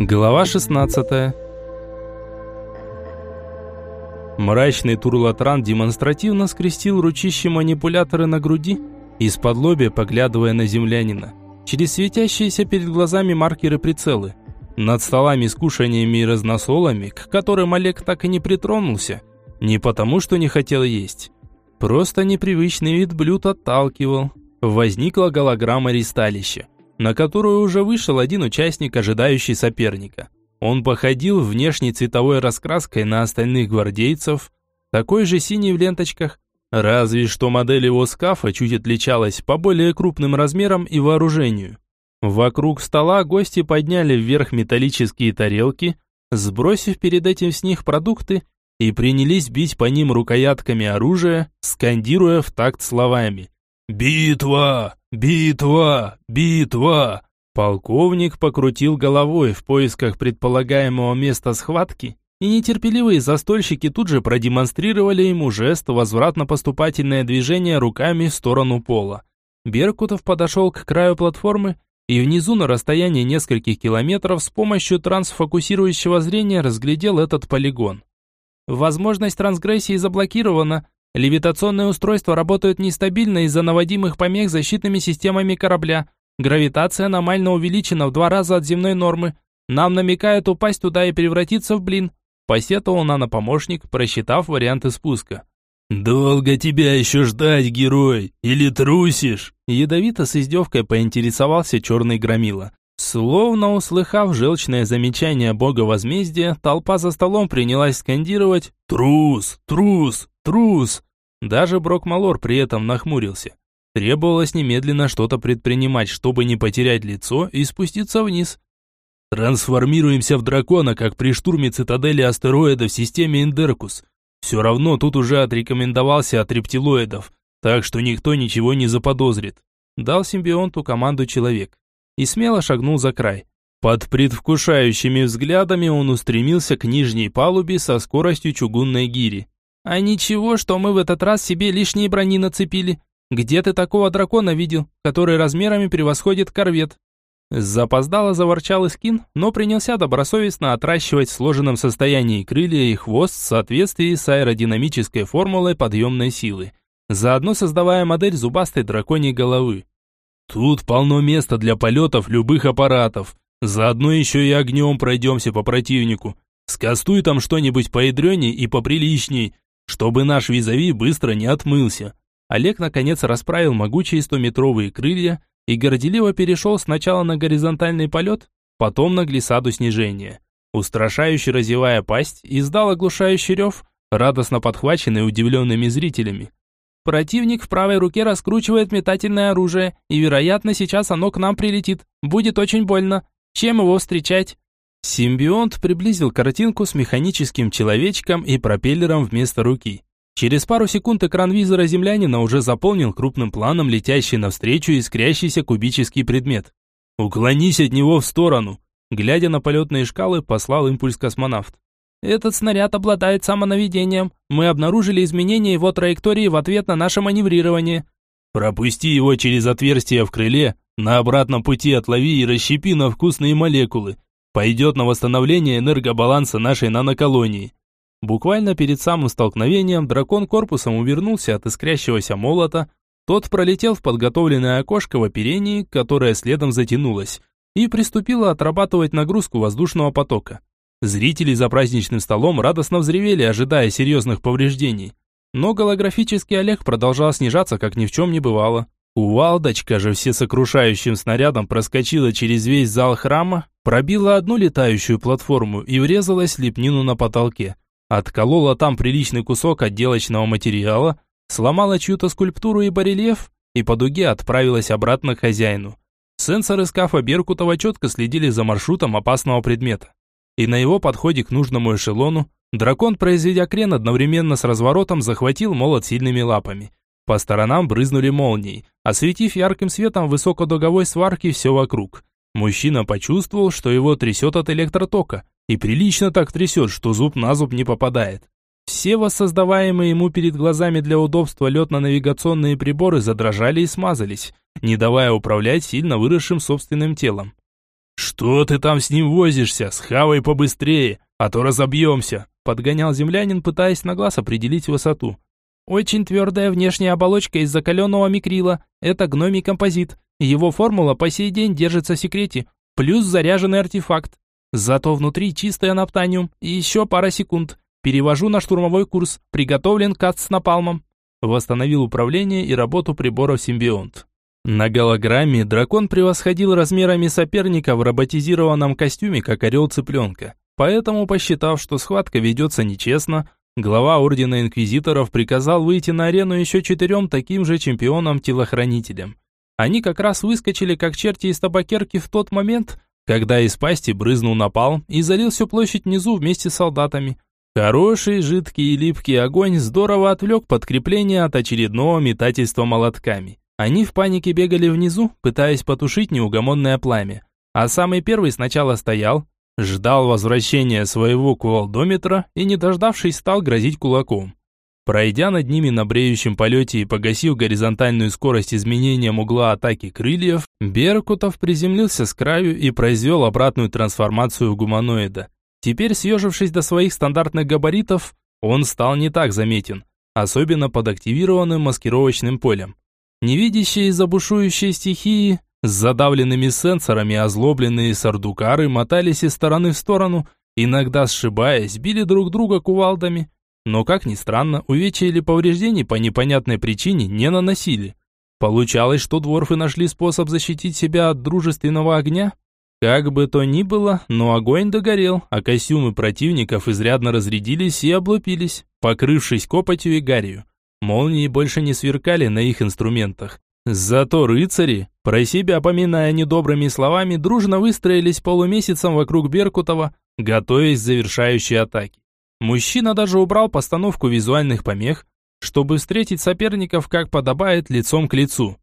Глава 16 Мрачный Турлатран демонстративно скрестил ручище манипуляторы на груди, из-под лобя поглядывая на землянина, через светящиеся перед глазами маркеры прицелы. Над столами с кушаниями и разносолами, к которым Олег так и не притронулся, не потому что не хотел есть. Просто непривычный вид блюд отталкивал. Возникла голограмма ристалища на которую уже вышел один участник, ожидающий соперника. Он походил внешней цветовой раскраской на остальных гвардейцев, такой же синий в ленточках, разве что модель его скафа чуть отличалась по более крупным размерам и вооружению. Вокруг стола гости подняли вверх металлические тарелки, сбросив перед этим с них продукты, и принялись бить по ним рукоятками оружия, скандируя в такт словами «Битва! Битва! Битва!» Полковник покрутил головой в поисках предполагаемого места схватки, и нетерпеливые застольщики тут же продемонстрировали ему жест возвратно-поступательное движение руками в сторону пола. Беркутов подошел к краю платформы и внизу на расстоянии нескольких километров с помощью трансфокусирующего зрения разглядел этот полигон. Возможность трансгрессии заблокирована, Левитационные устройства работают нестабильно из-за наводимых помех защитными системами корабля. Гравитация аномально увеличена в два раза от земной нормы. Нам намекают упасть туда и превратиться в блин. Посетовал нано-помощник, просчитав варианты спуска. «Долго тебя еще ждать, герой? Или трусишь?» Ядовито с издевкой поинтересовался черный громила. Словно услыхав желчное замечание бога возмездия, толпа за столом принялась скандировать «Трус! Трус! Трус!» Даже Брок Малор при этом нахмурился. Требовалось немедленно что-то предпринимать, чтобы не потерять лицо и спуститься вниз. «Трансформируемся в дракона, как при штурме цитадели астероида в системе Индеркус. Все равно тут уже отрекомендовался от рептилоидов, так что никто ничего не заподозрит», дал симбионту команду человек и смело шагнул за край. Под предвкушающими взглядами он устремился к нижней палубе со скоростью чугунной гири. «А ничего, что мы в этот раз себе лишние брони нацепили. Где ты такого дракона видел, который размерами превосходит корвет?» Запоздало заворчал Искин, но принялся добросовестно отращивать в сложенном состоянии крылья и хвост в соответствии с аэродинамической формулой подъемной силы, заодно создавая модель зубастой драконьей головы. Тут полно места для полетов любых аппаратов. Заодно еще и огнем пройдемся по противнику. Скастуй там что-нибудь поядреней и поприличней, чтобы наш визави быстро не отмылся. Олег наконец расправил могучие стометровые крылья и горделиво перешел сначала на горизонтальный полет, потом на глиссаду снижения. Устрашающе разевая пасть, издал оглушающий рев, радостно подхваченный удивленными зрителями. Противник в правой руке раскручивает метательное оружие, и, вероятно, сейчас оно к нам прилетит. Будет очень больно. Чем его встречать? Симбионт приблизил картинку с механическим человечком и пропеллером вместо руки. Через пару секунд экран визора землянина уже заполнил крупным планом летящий навстречу искрящийся кубический предмет. «Уклонись от него в сторону!» Глядя на полетные шкалы, послал импульс космонавт. Этот снаряд обладает самонаведением. Мы обнаружили изменение его траектории в ответ на наше маневрирование. Пропусти его через отверстие в крыле, на обратном пути отлови и расщепи на вкусные молекулы. Пойдет на восстановление энергобаланса нашей наноколонии. Буквально перед самым столкновением дракон корпусом увернулся от искрящегося молота. Тот пролетел в подготовленное окошко в оперении, которое следом затянулось, и приступило отрабатывать нагрузку воздушного потока. Зрители за праздничным столом радостно взревели, ожидая серьезных повреждений. Но голографический Олег продолжал снижаться, как ни в чем не бывало. Увалдочка же всесокрушающим снарядом проскочила через весь зал храма, пробила одну летающую платформу и врезалась в лепнину на потолке. Отколола там приличный кусок отделочного материала, сломала чью-то скульптуру и барельеф и по дуге отправилась обратно к хозяину. Сенсоры скафа Беркутова четко следили за маршрутом опасного предмета и на его подходе к нужному эшелону дракон, произведя крен одновременно с разворотом, захватил молот сильными лапами. По сторонам брызнули молнии, осветив ярким светом высокодуговой сварки все вокруг. Мужчина почувствовал, что его трясет от электротока, и прилично так трясет, что зуб на зуб не попадает. Все воссоздаваемые ему перед глазами для удобства летно-навигационные приборы задрожали и смазались, не давая управлять сильно выросшим собственным телом. «Что ты там с ним возишься? Схавай побыстрее, а то разобьемся!» Подгонял землянин, пытаясь на глаз определить высоту. Очень твердая внешняя оболочка из закаленного микрила. Это гномий композит. Его формула по сей день держится в секрете. Плюс заряженный артефакт. Зато внутри чистый анаптаниум. И еще пара секунд. Перевожу на штурмовой курс. Приготовлен кац с напалмом. Восстановил управление и работу приборов симбионт. На голограмме дракон превосходил размерами соперника в роботизированном костюме, как орел цыпленка. Поэтому, посчитав, что схватка ведется нечестно, глава Ордена Инквизиторов приказал выйти на арену еще четырем таким же чемпионам-телохранителям. Они как раз выскочили, как черти из табакерки в тот момент, когда из пасти брызнул напал и залил всю площадь внизу вместе с солдатами. Хороший, жидкий и липкий огонь здорово отвлек подкрепление от очередного метательства молотками. Они в панике бегали внизу, пытаясь потушить неугомонное пламя. А самый первый сначала стоял, ждал возвращения своего кувалдометра и, не дождавшись, стал грозить кулаком. Пройдя над ними на бреющем полете и погасив горизонтальную скорость изменением угла атаки крыльев, Беркутов приземлился с краю и произвел обратную трансформацию гуманоида. Теперь, съежившись до своих стандартных габаритов, он стал не так заметен, особенно под активированным маскировочным полем. Невидящие из-за бушующей стихии, с задавленными сенсорами озлобленные сардукары мотались из стороны в сторону, иногда сшибаясь, били друг друга кувалдами. Но, как ни странно, увечья или повреждений по непонятной причине не наносили. Получалось, что дворфы нашли способ защитить себя от дружественного огня? Как бы то ни было, но огонь догорел, а костюмы противников изрядно разрядились и облупились, покрывшись копотью и гарью. Молнии больше не сверкали на их инструментах. Зато рыцари, про себя поминая недобрыми словами, дружно выстроились полумесяцем вокруг Беркутова, готовясь к завершающей атаке. Мужчина даже убрал постановку визуальных помех, чтобы встретить соперников, как подобает, лицом к лицу.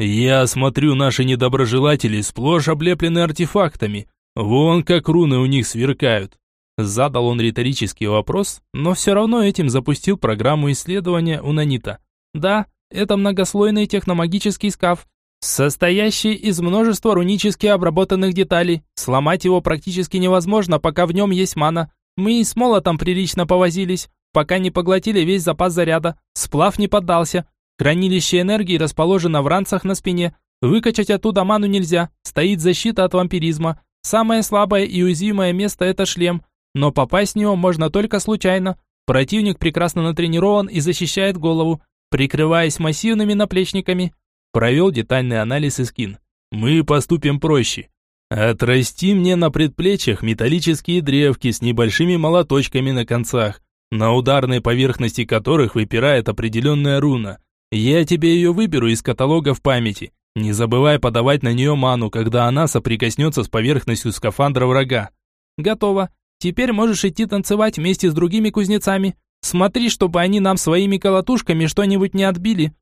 «Я смотрю, наши недоброжелатели сплошь облеплены артефактами. Вон как руны у них сверкают. Задал он риторический вопрос, но все равно этим запустил программу исследования у Нанита. Да, это многослойный техномагический скаф, состоящий из множества рунически обработанных деталей. Сломать его практически невозможно, пока в нем есть мана. Мы и с молотом прилично повозились, пока не поглотили весь запас заряда. Сплав не поддался. Хранилище энергии расположено в ранцах на спине. Выкачать оттуда ману нельзя, стоит защита от вампиризма. Самое слабое и уязвимое место – это шлем – но попасть в него можно только случайно. Противник прекрасно натренирован и защищает голову, прикрываясь массивными наплечниками. Провел детальный анализ и скин. Мы поступим проще. Отрасти мне на предплечьях металлические древки с небольшими молоточками на концах, на ударной поверхности которых выпирает определенная руна. Я тебе ее выберу из каталога в памяти. Не забывай подавать на нее ману, когда она соприкоснется с поверхностью скафандра врага. Готово. Теперь можешь идти танцевать вместе с другими кузнецами. Смотри, чтобы они нам своими колотушками что-нибудь не отбили.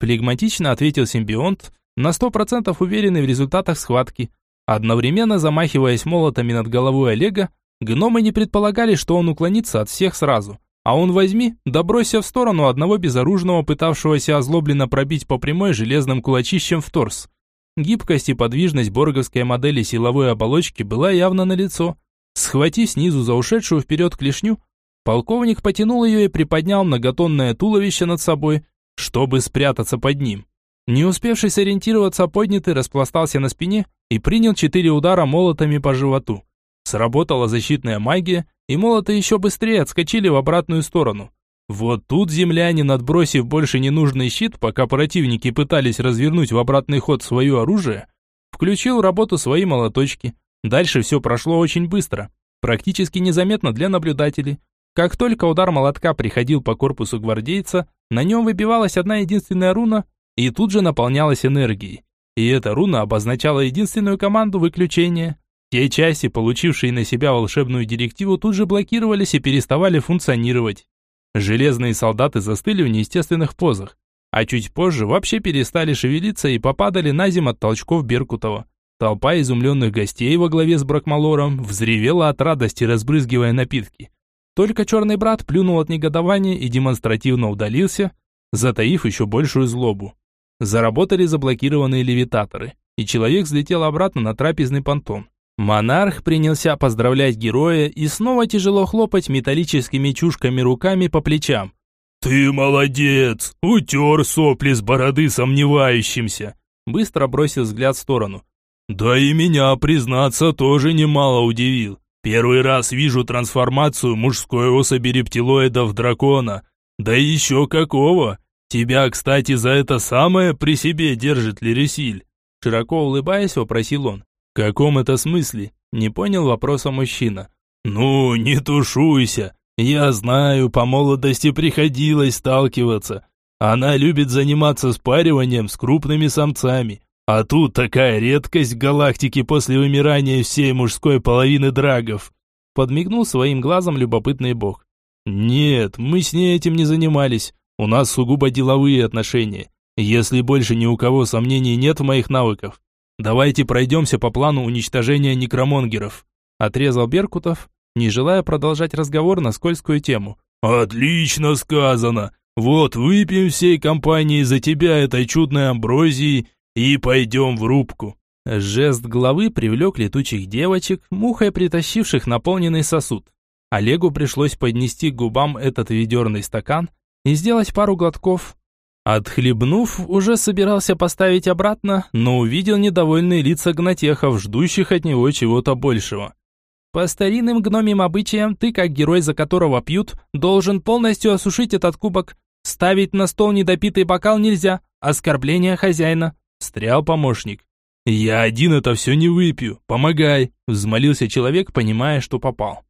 Флегматично ответил симбионт, на сто процентов уверенный в результатах схватки. Одновременно замахиваясь молотами над головой Олега, гномы не предполагали, что он уклонится от всех сразу. А он возьми, да в сторону одного безоружного, пытавшегося озлобленно пробить по прямой железным кулачищем в торс. Гибкость и подвижность борговской модели силовой оболочки была явно налицо. Схватив снизу за ушедшую вперед клешню, полковник потянул ее и приподнял многотонное туловище над собой, чтобы спрятаться под ним. Не успевший сориентироваться, поднятый распластался на спине и принял четыре удара молотами по животу. Сработала защитная магия, и молоты еще быстрее отскочили в обратную сторону. Вот тут землянин, отбросив больше ненужный щит, пока противники пытались развернуть в обратный ход свое оружие, включил работу свои молоточки – Дальше все прошло очень быстро, практически незаметно для наблюдателей. Как только удар молотка приходил по корпусу гвардейца, на нем выбивалась одна единственная руна и тут же наполнялась энергией. И эта руна обозначала единственную команду выключения. Те части, получившие на себя волшебную директиву, тут же блокировались и переставали функционировать. Железные солдаты застыли в неестественных позах, а чуть позже вообще перестали шевелиться и попадали на зим от толчков Беркутова. Толпа изумленных гостей во главе с Бракмалором взревела от радости, разбрызгивая напитки. Только черный брат плюнул от негодования и демонстративно удалился, затаив еще большую злобу. Заработали заблокированные левитаторы, и человек взлетел обратно на трапезный понтон. Монарх принялся поздравлять героя и снова тяжело хлопать металлическими чушками руками по плечам. «Ты молодец! Утер сопли с бороды сомневающимся!» Быстро бросил взгляд в сторону. «Да и меня, признаться, тоже немало удивил. Первый раз вижу трансформацию мужской особи рептилоида в дракона. Да еще какого! Тебя, кстати, за это самое при себе держит Лересиль!» Широко улыбаясь, вопросил он. «В каком это смысле?» Не понял вопроса мужчина. «Ну, не тушуйся. Я знаю, по молодости приходилось сталкиваться. Она любит заниматься спариванием с крупными самцами. А тут такая редкость в галактике после вымирания всей мужской половины драгов». Подмигнул своим глазом любопытный бог. «Нет, мы с ней этим не занимались. У нас сугубо деловые отношения. Если больше ни у кого сомнений нет в моих навыках, давайте пройдемся по плану уничтожения некромонгеров. Отрезал Беркутов, не желая продолжать разговор на скользкую тему. Отлично сказано. Вот выпьем всей компанией за тебя этой чудной амброзии и пойдем в рубку. Жест головы привлек летучих девочек, мухой притащивших наполненный сосуд. Олегу пришлось поднести к губам этот ведерный стакан и сделать пару глотков, Отхлебнув, уже собирался поставить обратно, но увидел недовольные лица гнатехов, ждущих от него чего-то большего. По старинным гномим обычаям, ты, как герой, за которого пьют, должен полностью осушить этот кубок. Ставить на стол недопитый бокал нельзя. Оскорбление хозяина. Встрял помощник. «Я один это все не выпью. Помогай!» Взмолился человек, понимая, что попал.